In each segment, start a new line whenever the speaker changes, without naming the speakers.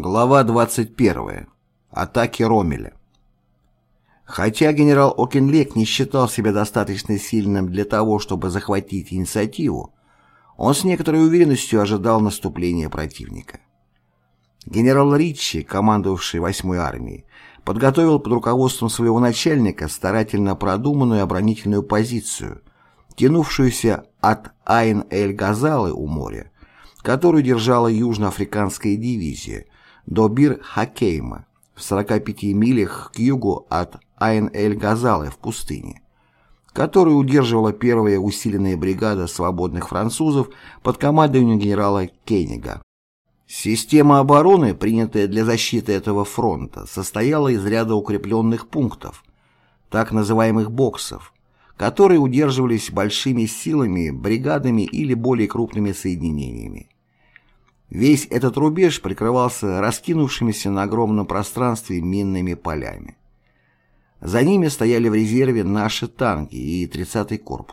Глава 21. Атаки Ромеля. Хотя генерал Окенлек не считал себя достаточно сильным для того, чтобы захватить инициативу, он с некоторой уверенностью ожидал наступления противника. Генерал Риччи, командовавший 8-й армией, подготовил под руководством своего начальника старательно продуманную оборонительную позицию, тянувшуюся от Айн-эль-Газалы у моря, которую держала южноафриканская дивизия, до Бир-Хакейма в 45 милях к югу от Айн-эль-Газалы в пустыне, которую удерживала первая усиленная бригада свободных французов под командованием генерала Кеннига. Система обороны, принятая для защиты этого фронта, состояла из ряда укрепленных пунктов, так называемых боксов, которые удерживались большими силами, бригадами или более крупными соединениями. Весь этот рубеж прикрывался раскинувшимися на огромном пространстве минными полями. За ними стояли в резерве наши танки и 30-й корпус.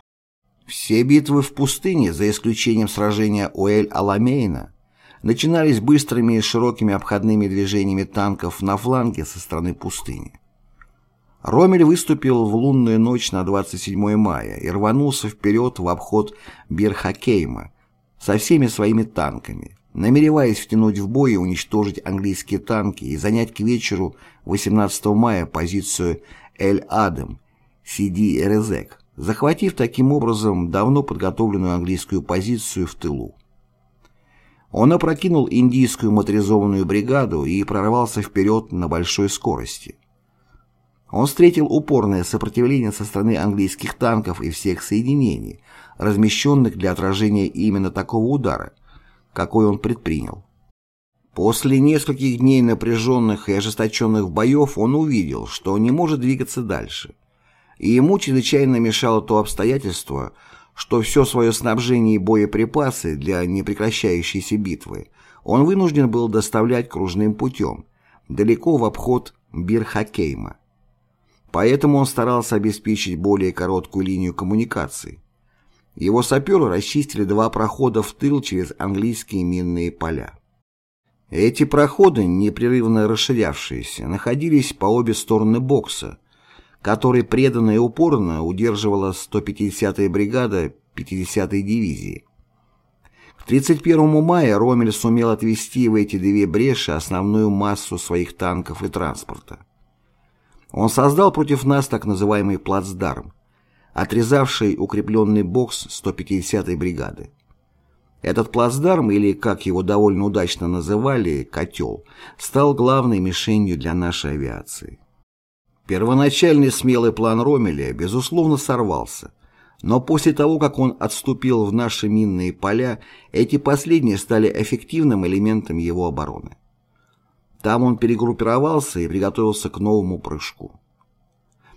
Все битвы в пустыне, за исключением сражения у Эль-Аламейна, начинались быстрыми и широкими обходными движениями танков на фланге со стороны пустыни. Ромель выступил в лунную ночь на 27 мая и рванулся вперед в обход Бирхакейма со всеми своими танками, намереваясь втянуть в бой и уничтожить английские танки и занять к вечеру 18 мая позицию Эль-Адем, Сиди Эрезек, захватив таким образом давно подготовленную английскую позицию в тылу. Он опрокинул индийскую моторизованную бригаду и прорвался вперед на большой скорости. Он встретил упорное сопротивление со стороны английских танков и всех соединений, размещенных для отражения именно такого удара – какой он предпринял. После нескольких дней напряженных и ожесточенных боев он увидел, что не может двигаться дальше. И ему чрезвычайно мешало то обстоятельство, что все свое снабжение и боеприпасы для непрекращающейся битвы он вынужден был доставлять кружным путем, далеко в обход Бирхакейма. Поэтому он старался обеспечить более короткую линию коммуникаций, его саперы расчистили два прохода в тыл через английские минные поля. Эти проходы, непрерывно расширявшиеся, находились по обе стороны бокса, который преданно и упорно удерживала 150-я бригада 50-й дивизии. К 31 мая Ромель сумел отвести в эти две бреши основную массу своих танков и транспорта. Он создал против нас так называемый плацдарм, отрезавший укрепленный бокс 150-й бригады. Этот плацдарм, или, как его довольно удачно называли, «котел», стал главной мишенью для нашей авиации. Первоначальный смелый план Ромеля, безусловно, сорвался, но после того, как он отступил в наши минные поля, эти последние стали эффективным элементом его обороны. Там он перегруппировался и приготовился к новому прыжку.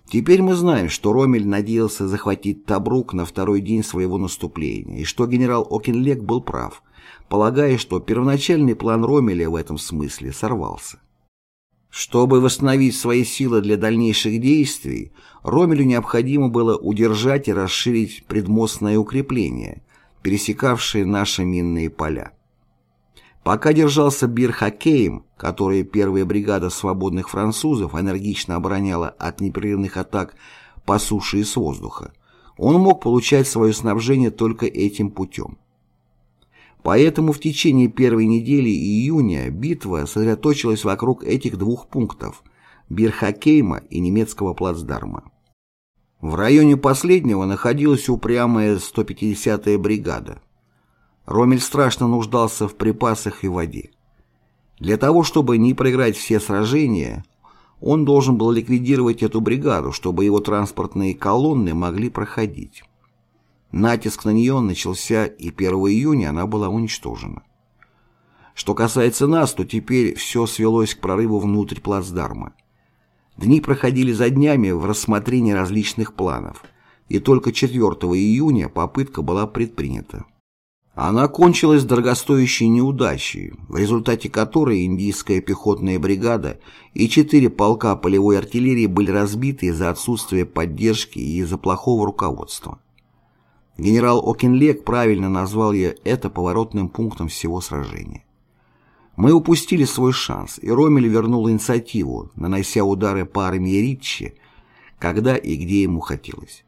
Теперь мы знаем, что Ромель надеялся захватить Табрук на второй день своего наступления, и что генерал Окенлек был прав, полагая, что первоначальный план Ромеля в этом смысле сорвался. Чтобы восстановить свои силы для дальнейших действий, Ромелю необходимо было удержать и расширить предмостное укрепление, пересекавшее наши минные поля. Пока держался Бир-Хакеем, который первая бригада свободных французов энергично обороняла от непрерывных атак по суше и с воздуха, он мог получать свое снабжение только этим путем. Поэтому в течение первой недели июня битва сосредоточилась вокруг этих двух пунктов – Бирхакейма и немецкого плацдарма. В районе последнего находилась упрямая 150-я бригада – Ромель страшно нуждался в припасах и воде. Для того, чтобы не проиграть все сражения, он должен был ликвидировать эту бригаду, чтобы его транспортные колонны могли проходить. Натиск на нее начался, и 1 июня она была уничтожена. Что касается нас, то теперь все свелось к прорыву внутрь плацдарма. Дни проходили за днями в рассмотрении различных планов, и только 4 июня попытка была предпринята. Она кончилась дорогостоящей неудачей, в результате которой индийская пехотная бригада и четыре полка полевой артиллерии были разбиты из-за отсутствия поддержки и из-за плохого руководства. Генерал Окинлек правильно назвал ее это поворотным пунктом всего сражения. Мы упустили свой шанс, и Ромель вернул инициативу, нанося удары по армии Ричи, когда и где ему хотелось.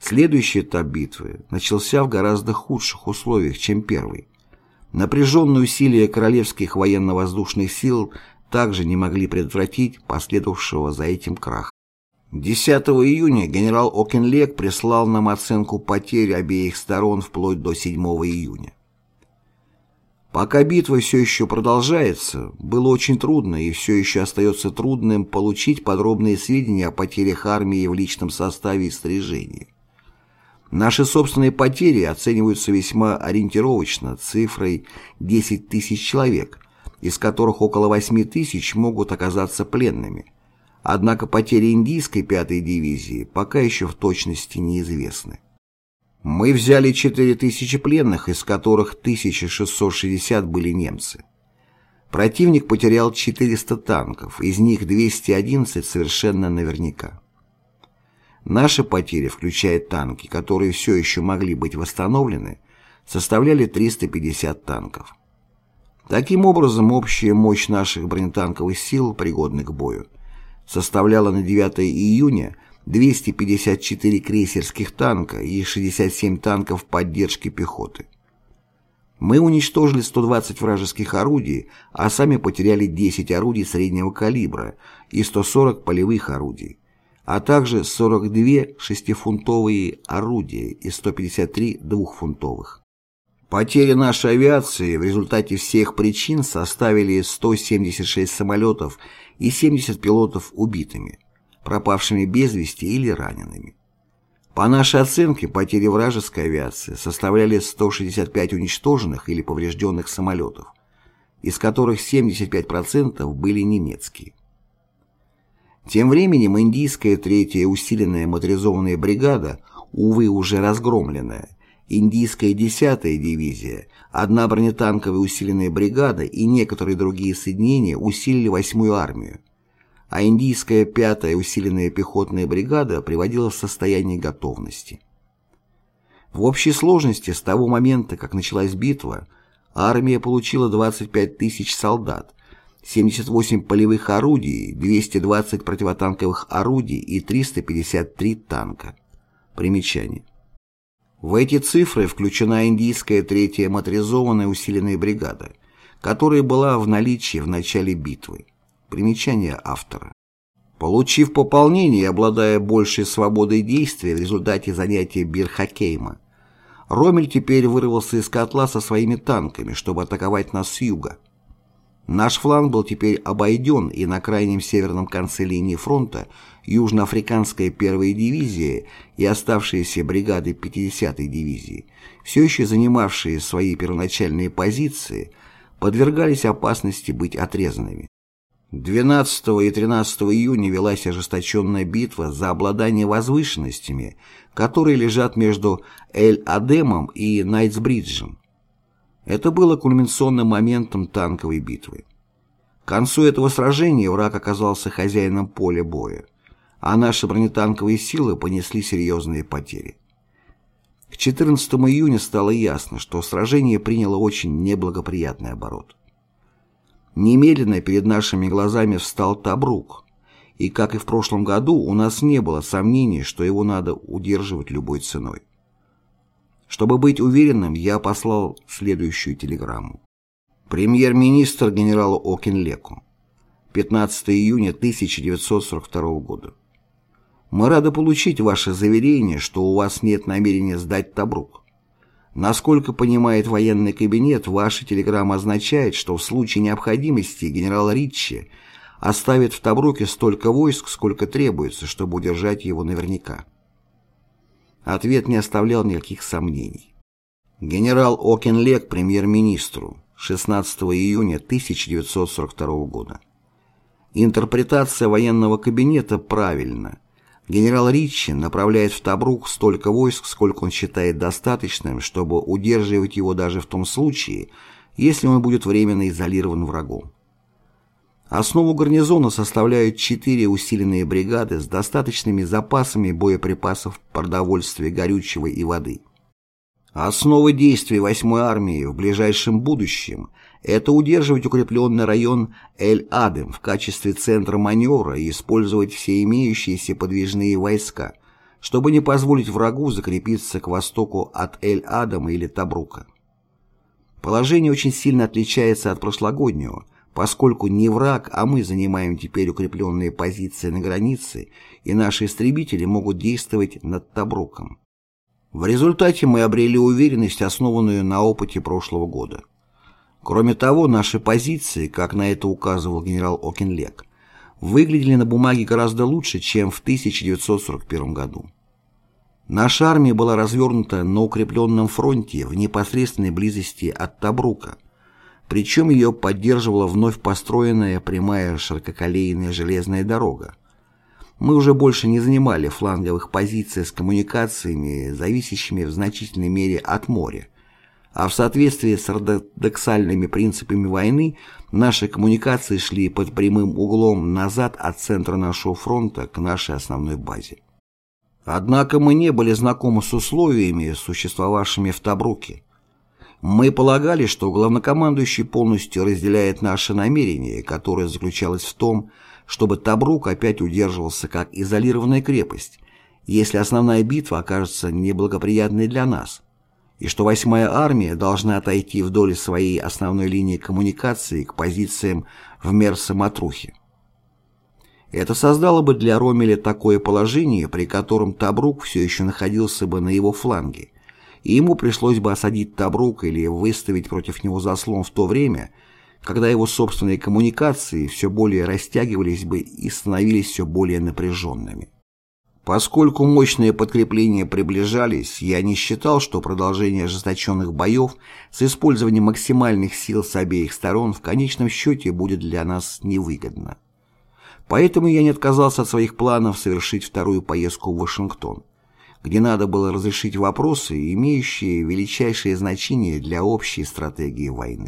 Следующий этап битвы начался в гораздо худших условиях, чем первый. Напряженные усилия королевских военно-воздушных сил также не могли предотвратить последовавшего за этим краха. 10 июня генерал Окенлег прислал нам оценку потерь обеих сторон вплоть до 7 июня. Пока битва все еще продолжается, было очень трудно и все еще остается трудным получить подробные сведения о потерях армии в личном составе и снаряжении. Наши собственные потери оцениваются весьма ориентировочно цифрой 10 тысяч человек, из которых около 8 тысяч могут оказаться пленными. Однако потери индийской 5-й дивизии пока еще в точности неизвестны. Мы взяли 4000 пленных, из которых 1660 были немцы. Противник потерял 400 танков, из них 211 совершенно наверняка. Наши потери, включая танки, которые все еще могли быть восстановлены, составляли 350 танков. Таким образом, общая мощь наших бронетанковых сил, пригодных к бою, составляла на 9 июня 254 крейсерских танка и 67 танков поддержки пехоты. Мы уничтожили 120 вражеских орудий, а сами потеряли 10 орудий среднего калибра и 140 полевых орудий, а также 42 шестифунтовые орудия и 153 двухфунтовых. Потери нашей авиации в результате всех причин составили 176 самолетов и 70 пилотов убитыми – пропавшими без вести или ранеными. По нашей оценке, потери вражеской авиации составляли 165 уничтоженных или поврежденных самолетов, из которых 75% были немецкие. Тем временем индийская третья усиленная моторизованная бригада, увы, уже разгромленная, индийская 10-я дивизия, одна бронетанковая усиленная бригада и некоторые другие соединения усилили 8-ю армию, а индийская пятая усиленная пехотная бригада приводила в состояние готовности. В общей сложности с того момента, как началась битва, армия получила 25 тысяч солдат, 78 полевых орудий, 220 противотанковых орудий и 353 танка. Примечание. В эти цифры включена индийская третья моторизованная усиленная бригада, которая была в наличии в начале битвы. Примечание автора. Получив пополнение и обладая большей свободой действия в результате занятия Бирхакейма, Ромель теперь вырвался из котла со своими танками, чтобы атаковать нас с юга. Наш фланг был теперь обойден, и на крайнем северном конце линии фронта Южноафриканская первая дивизия и оставшиеся бригады 50-й дивизии, все еще занимавшие свои первоначальные позиции, подвергались опасности быть отрезанными. 12 и 13 июня велась ожесточенная битва за обладание возвышенностями, которые лежат между Эль-Адемом и Найтсбриджем. Это было кульминационным моментом танковой битвы. К концу этого сражения враг оказался хозяином поля боя, а наши бронетанковые силы понесли серьезные потери. К 14 июня стало ясно, что сражение приняло очень неблагоприятный оборот. Немедленно перед нашими глазами встал Табрук, и, как и в прошлом году, у нас не было сомнений, что его надо удерживать любой ценой. Чтобы быть уверенным, я послал следующую телеграмму. Премьер-министр генералу Окинлеку. 15 июня 1942 года. Мы рады получить ваше заверение, что у вас нет намерения сдать Табрук. Насколько понимает военный кабинет, ваша телеграмма означает, что в случае необходимости генерал Риччи оставит в Табруке столько войск, сколько требуется, чтобы удержать его наверняка. Ответ не оставлял никаких сомнений. Генерал Окенлег премьер-министру 16 июня 1942 года. Интерпретация военного кабинета правильна. Генерал Ричи направляет в Табрук столько войск, сколько он считает достаточным, чтобы удерживать его даже в том случае, если он будет временно изолирован врагом. Основу гарнизона составляют четыре усиленные бригады с достаточными запасами боеприпасов, продовольствия, горючего и воды. Основа действий 8-й армии в ближайшем будущем – это удерживать укрепленный район Эль-Адем в качестве центра маневра и использовать все имеющиеся подвижные войска, чтобы не позволить врагу закрепиться к востоку от Эль-Адама или Табрука. Положение очень сильно отличается от прошлогоднего, поскольку не враг, а мы занимаем теперь укрепленные позиции на границе, и наши истребители могут действовать над Табруком. В результате мы обрели уверенность, основанную на опыте прошлого года. Кроме того, наши позиции, как на это указывал генерал Окинлек, выглядели на бумаге гораздо лучше, чем в 1941 году. Наша армия была развернута на укрепленном фронте в непосредственной близости от Табрука, причем ее поддерживала вновь построенная прямая ширококолейная железная дорога. Мы уже больше не занимали фланговых позиций с коммуникациями, зависящими в значительной мере от моря, а в соответствии с ортодоксальными принципами войны наши коммуникации шли под прямым углом назад от центра нашего фронта к нашей основной базе. Однако мы не были знакомы с условиями, существовавшими в Табруке. Мы полагали, что главнокомандующий полностью разделяет наши намерения, которое заключалось в том, чтобы Табрук опять удерживался как изолированная крепость, если основная битва окажется неблагоприятной для нас, и что 8-я армия должна отойти вдоль своей основной линии коммуникации к позициям в Мерса-Матрухе. Это создало бы для Ромеля такое положение, при котором Табрук все еще находился бы на его фланге, и ему пришлось бы осадить Табрук или выставить против него заслон в то время, когда его собственные коммуникации все более растягивались бы и становились все более напряженными. Поскольку мощные подкрепления приближались, я не считал, что продолжение ожесточенных боев с использованием максимальных сил с обеих сторон в конечном счете будет для нас невыгодно. Поэтому я не отказался от своих планов совершить вторую поездку в Вашингтон, где надо было разрешить вопросы, имеющие величайшее значение для общей стратегии войны.